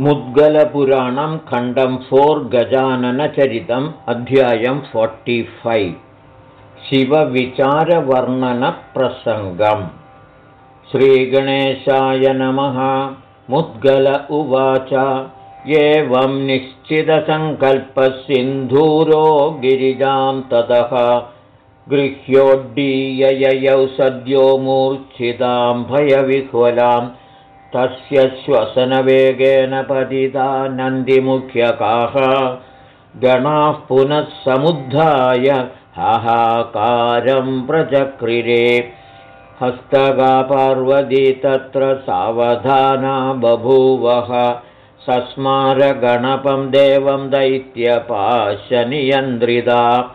मुद्गलपुराणं खण्डं फोर् गजाननचरितम् अध्यायं फोर्टिफैव् शिवविचारवर्णनप्रसङ्गम्। श्रीगणेशाय नमः। मुद्गल उवाच। एवं निश्चितसङ्कल्पसिन्धूरो गिरिजां ततः गृह्योड्डीयययौ सद्यो मूर्च्छितां भयविह्वलाम् तस्य श्वसनवेगेन पतिता नन्दिमुख्यकाः गणाः पुनः समुद्धाय हाहाकारं प्रचक्रिरे। हस्तगा पार्वती तत्र सावधाना बभूवः। सस्मारगणपं देवं दैत्यपाशनियन्द्रिता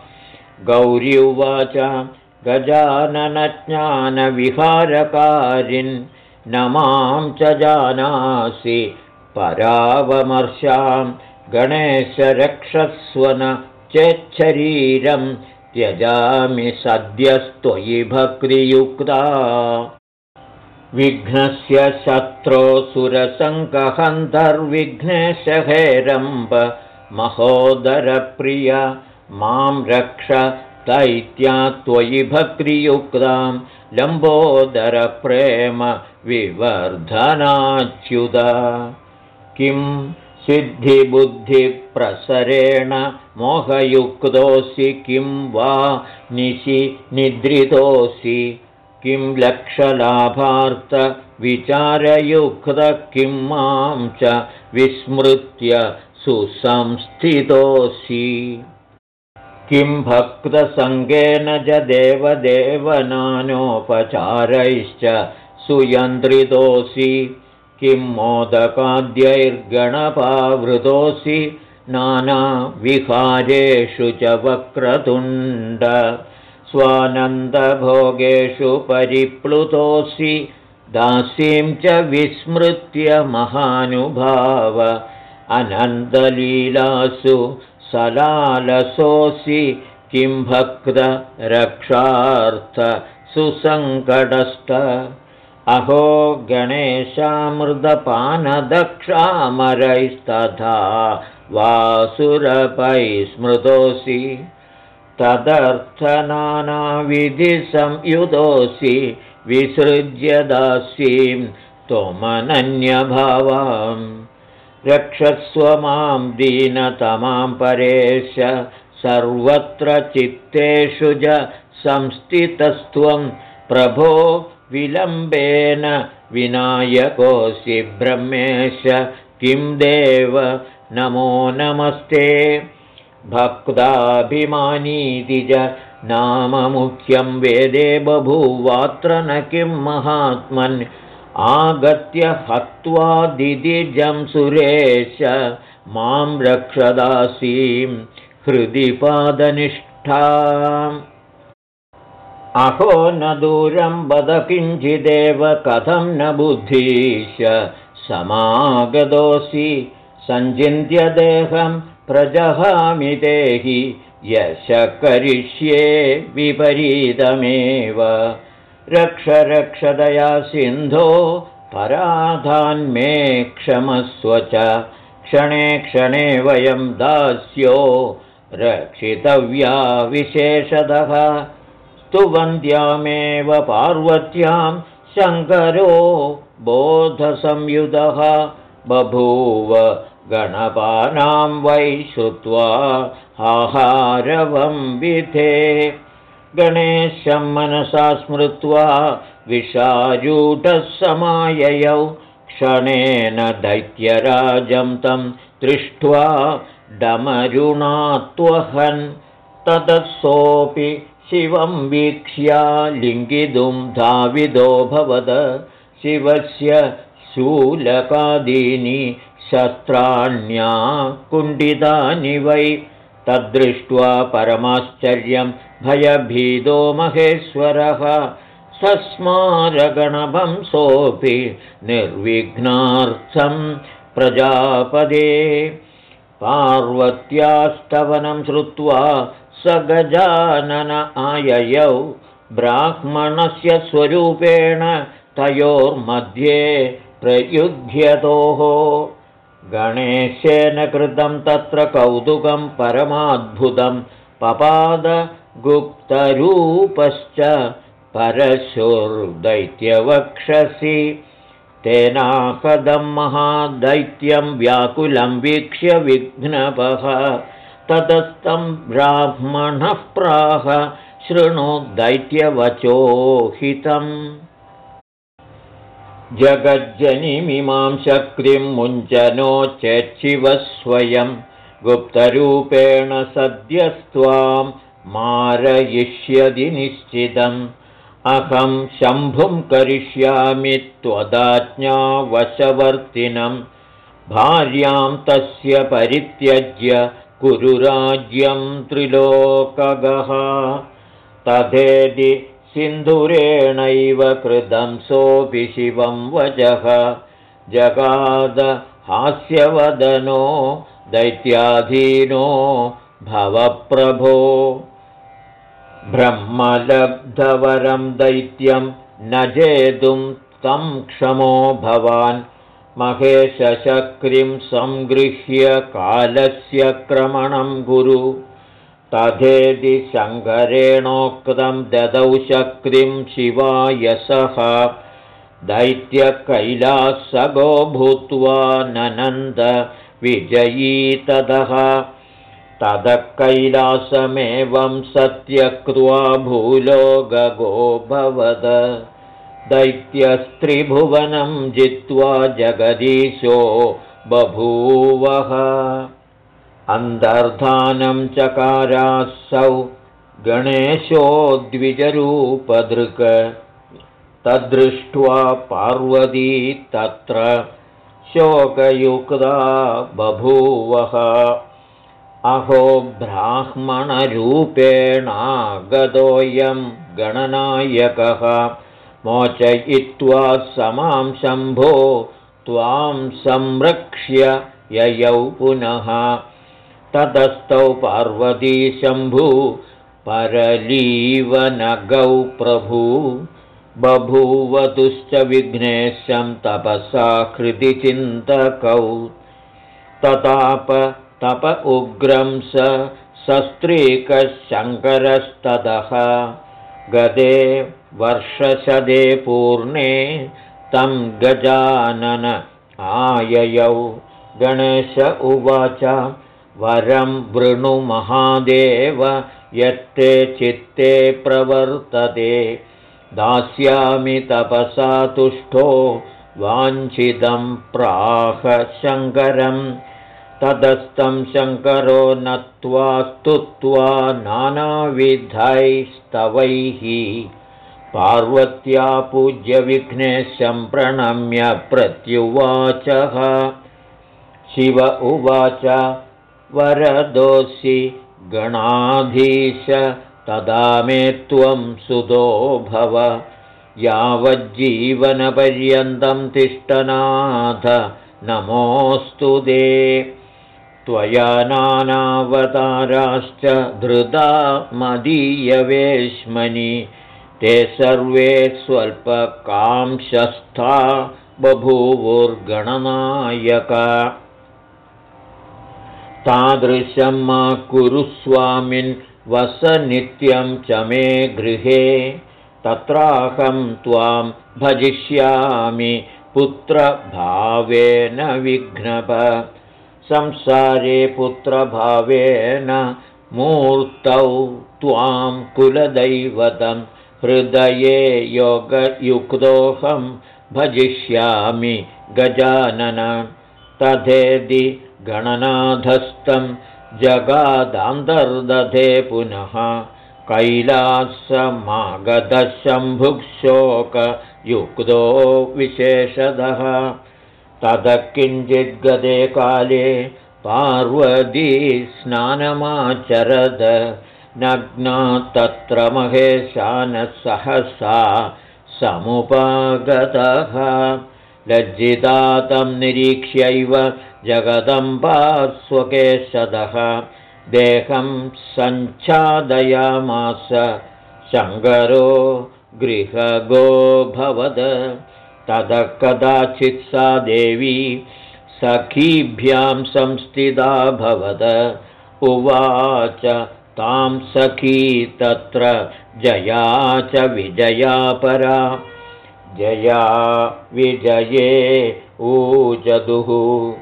गौरी उवाच गजाननज्ञानविहारकारिन् न मां च जानासि परावमर्शां गणेशरक्षस्वन चेच्छरीरं त्यजामि सद्यस्त्वयि भक्तियुक्ता। विघ्नस्य शत्रोऽसुरसङ्कहन्तर्विघ्नेशहेरम्ब महोदरप्रिय मां रक्ष दैत्या त्वयि भक्तियुक्तां लम्बोदरप्रेम विवर्धनाच्युत। किं सिद्धिबुद्धिप्रसरेण मोहयुक्तोऽसि किं वा निशि निद्रितोऽसि किं लक्षलाभार्थविचारयुक्त किं मां च विस्मृत्य सुसंस्थितोऽसि। किं भक्तसङ्गेन च देवदेवनानोपचारैश्च सुयन्त्रितोऽसि किं मोदकाद्यैर्गणपावृतोऽसि नानाविहारेषु च वक्रतुण्ड स्वानन्दभोगेषु परिप्लुतोऽसि दासीं च विस्मृत्य महानुभाव अनन्दलीलासु सलालसोऽसि किं भक्तरक्षार्थ सुसङ्कटस्थ अहो गणेशामृतपानदक्षामरैस्तथा वासुरपै स्मृतोऽसि तदर्थनानाविधिसंयुतोऽसि। विसृज्य दासीं त्वमनन्यभावाम् रक्षस्व मां दीनतमां परेश। सर्वत्र चित्तेषु च संस्थितस्त्वं। प्रभो विलम्बेन विनायकोऽसि ब्रह्मेश किं देव? नमो नमस्ते। भक्ताभिमानीति च नाम वेदे बभूवात्र न किं महात्मन्? आगत्य हत्वादिदिजं सुरेश। मां रक्षदासीं हृदि पादनिष्ठाम् अहो न दूरं वद किञ्चिदेव कथं न बुद्धीश। समागतोऽसि सञ्चिन्त्यदेहं प्रजहामि देहि यश करिष्ये विपरीतमेव। रक्ष रक्षदया सिन्धो पराधान्मे क्षमस्व च। क्षणे क्षणे वयं दास्यो रक्षितव्या विशेषतः स्तुवन्द्यामेव पार्वत्यां शङ्करो बोधसंयुधः बभूव गणपानां वै श्रुत्वा आहारवं विधे। गणेशं मनसा स्मृत्वा विषारूढः समाययौ क्षणेन दैत्यराजं तं दृष्ट्वा डमरुणात्वहन् ततः शिवं वीक्ष्या लिङ्गितुं धाविदोऽभवद शिवस्य शूलकादीनि शस्त्राण्या कुण्डितानि वै। तद्दृष्ट्वा परमाश्चर्यं भयभीदो महेश्वरः। सस्मारगणभं सोऽपि निर्विघ्नार्थं प्रजापदे। पार्वत्यास्तवनं श्रुत्वा स गजानन आययौ। ब्राह्मणस्य स्वरूपेण तयोर्मध्ये प्रयुध्यतोः। गणेशेन कृतं तत्र कौतुकं परमाद्भुतं। पपादगुप्तरूपश्च परशुर्दैत्यवक्षसि। तेनाकदं महादैत्यं व्याकुलं वीक्ष्य विघ्नपः ततस्तं ब्राह्मणः प्राह शृणु दैत्यवचोहितम् जगज्जनिमिमां शक्तिं मुञ्चनोच्चेच्छिवः स्वयं गुप्तरूपेण सद्यस्त्वां मारयिष्यति निश्चितम्। अहं शम्भुं करिष्यामि त्वदाज्ञावशवर्तिनं। भार्यां तस्य परित्यज्य कुरुराज्यं त्रिलोकगः तथेदि सिन्धुरेणैव कृतं सोऽपि शिवं वचः। जगादहास्यवदनो दैत्याधीनो भवप्रभो। ब्रह्मलब्धवरं दैत्यं न जेतुं तं क्षमो भवान् महेशचक्रिं सङ्गृह्य कालस्य क्रमणं गुरु। तथेति शङ्करेणोक्तं ददौ शक्तिं शिवायसः दैत्यकैलासगो भूत्वा ननन्द विजयीतदः ततः कैलासमेवं सत्यक्त्वा भूलोगगोऽभवद दैत्यस्त्रिभुवनं जित्वा जगदीशो बभूवः। अन्तर्धानं चकारासौ गणेशो द्विजरूपदृक्। तद्दृष्ट्वा पार्वती तत्र शोकयुक्ता बभूवः। अहो ब्राह्मणरूपेणागतोऽयं गणनायकः मोचयित्वा समां शम्भो त्वां संरक्ष्य ययौ पुनः। ततस्थौ पार्वतीशम्भु परलीवनगौ प्रभु। बभूवतुश्च विघ्नेशं तपसा हृदिचिन्तकौ तताप तप उग्रं स सस्त्रीकशङ्करस्ततः गदे वर्षशदे पूर्णे तं गजानन आययौ। गणेश उवाच वरं वृणुमहादेव यत्ते चित्ते प्रवर्तते। दास्यामि तपसा तुष्टो वाञ्छितं प्राह शङ्करं। तदस्तं शङ्करो नत्वा स्तुत्वा नानाविधैस्तवैः पार्वत्या पूज्यविघ्नेशं प्रणम्य प्रत्युवाचः। शिव उवाच वरदोऽसि गणाधीश तदा मे त्वं सुतो भव। यावज्जीवनपर्यन्तं तिष्ठनाथ नमोऽस्तु दे। त्वया नानावताराश्च धृता मदीयवेश्मनि ते सर्वे स्वल्पकांशस्था बभूवुर्गणनायक। तादृशं मा कुरु स्वामिन् वस नित्यं च मे गृहे तत्राहं त्वां भजिष्यामि पुत्रभावेन विघ्नप। संसारे पुत्रभावेन मूर्तौ त्वां कुलदैवतं हृदये योगयुक्तोऽहं भजिष्यामि गजानन। तथेदि गणनाथस्थं जगादान्तर्दधे पुनः। कैलासमागतशम्भुशोकयुक्तो विशेषदः ततः किञ्चिद्गते काले पार्वती स्नानमाचरद नग्ना तत्र महेशानसहसा समुपागतः। लज्जिता तं निरीक्ष्यैव जगदम्बा स्वकेशदः देहं सञ्चादयामास शङ्करो गृहगोऽभवद ततः कदाचित् सा देवी सखीभ्यां संस्थिता भवद। उवाच तां सखी तत्र जया च विजया परा। जया विजये ऊजदुः।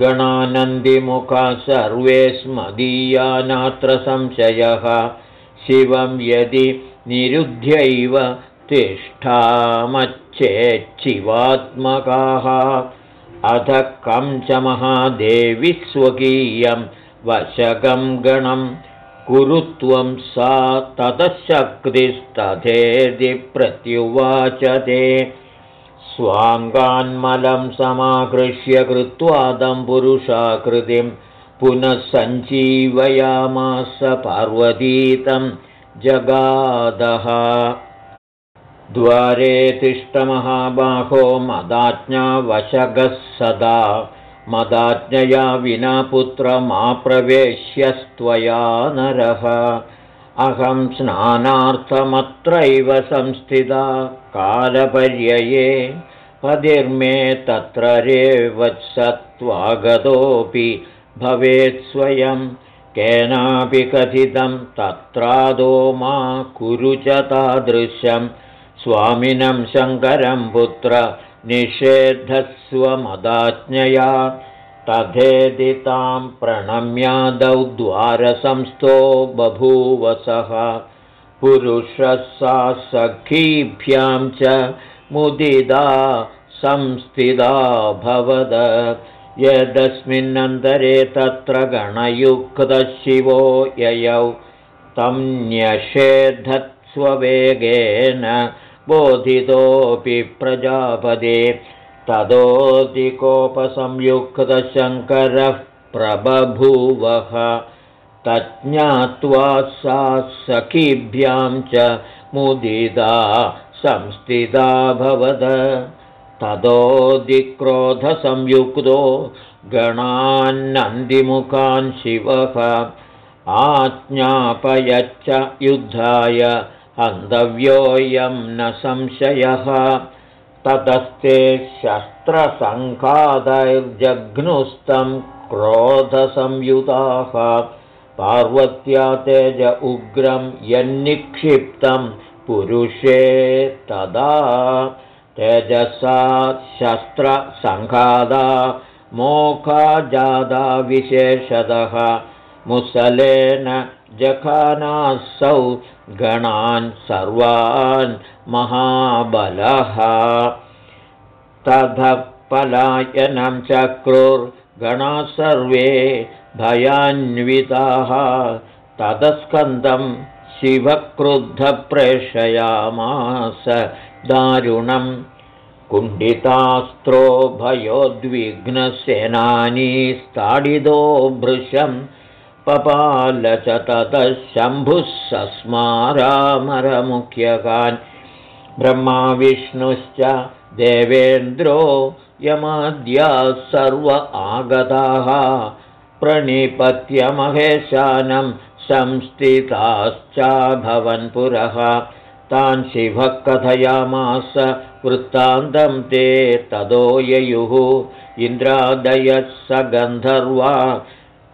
गणानन्दिमुखा सर्वे स्मदीया नात्र संशयः। शिवं यदि निरुध्यैव तिष्ठामच्छेच्छिवात्मकाः। अथ कं च महादेवि स्वकीयं वशकं कुरुत्वं सा ततशक्तिस्तथेति प्रत्युवाच ते स्वाङ्गान्मलं समाकृष्य कृत्वादं पुरुषाकृतिं पुनः सञ्जीवयामास पार्वतीतं जगादः। द्वारे तिष्ठमहाबाहो मदाज्ञावशगः सदा मदाज्ञया विना पुत्रमाप्रवेश्यस्त्वया नरः। अहं स्नानार्थमत्रैव संस्थिता कालपर्यये। पदिर्मे तत्र रेवत्सत्त्वागतोऽपि भवेत् स्वयं। केनापि कथितं तत्रादो मा कुरु च तादृशं। स्वामिनं शङ्करं पुत्र निषेधस्वमदाज्ञया तथेदितां प्रणम्यादौ द्वारसंस्थो बभूवसः। पुरुषः सा सखीभ्यां च मुदिदा संस्थिता भवद। यदस्मिन्नन्तरे तत्र गणयुक्तशिवो ययौ तं न्यषेधत्स्ववेगेन बोधितोऽपि प्रजापदे। ततोऽधिकोपसंयुक्तशङ्करः प्रबभूवः। तज्ज्ञात्वा सा सखीभ्यां च मुदिता संस्थिता भवद। ततोऽधिक्रोधसंयुक्तो गणान्नन्दिमुखान् शिवः। आज्ञापयच्च युद्धाय हन्तव्योऽयं न संशयः। ततस्ते शस्त्रसङ्घातैर्जघ्नुस्तं क्रोधसंयुताः। पार्वत्या तेज उग्रं यन्निक्षिप्तं पुरुषे तदा। तेजसा शस्त्रसङ्घादा मोखा जादा विशेषतः। मुसलेन जखानासौ गणान् सर्वान् महाबलः। ततः पलायनं चक्रुर्गणाः सर्वे भयान्विताः। ततस्कन्दं शिवक्रुद्धप्रेषयामास। दारुणं कुण्डितास्त्रो भयोद्विघ्नसेनानीस्ताडितो भृशम् पपाल च ततः शम्भुः सस्मारामरमुख्यकान् ब्रह्मा विष्णुश्च देवेन्द्रो यमाद्याः सर्व आगताः। प्रणिपत्यमहेशानं संस्थिताश्चाभवन् पुरः तान् शिवः कथयामास वृत्तान्तं ते तदो ययुः इन्द्रादयः स गन्धर्वा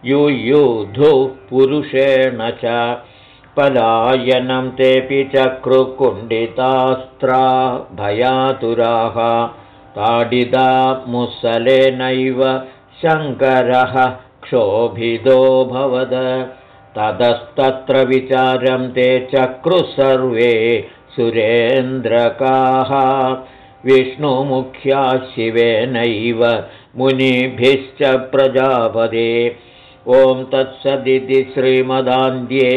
युयुधुः पुरुषेण च पलायनं तेऽपि चक्रुकुण्डितास्त्रा भयातुराः ताडिता मुसलेनैव शङ्करः क्षोभितो भवद। ततस्तत्र विचारं ते चक्रुः सर्वे सुरेन्द्रकाः। विष्णुमुख्या शिवेनैव मुनिभिश्च प्रजापदे ॐ तत्सदिति श्रीमदान्ध्ये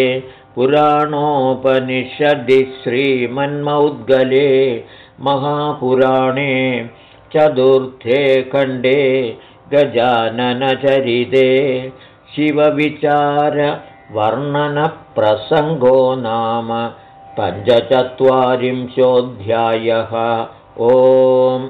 पुराणोपनिषदि श्रीमन्मौद्गले महापुराणे चतुर्थे खण्डे गजाननचरिते शिवविचारवर्णनप्रसङ्गो नाम पञ्चचत्वारिंशोऽध्यायः। ओम्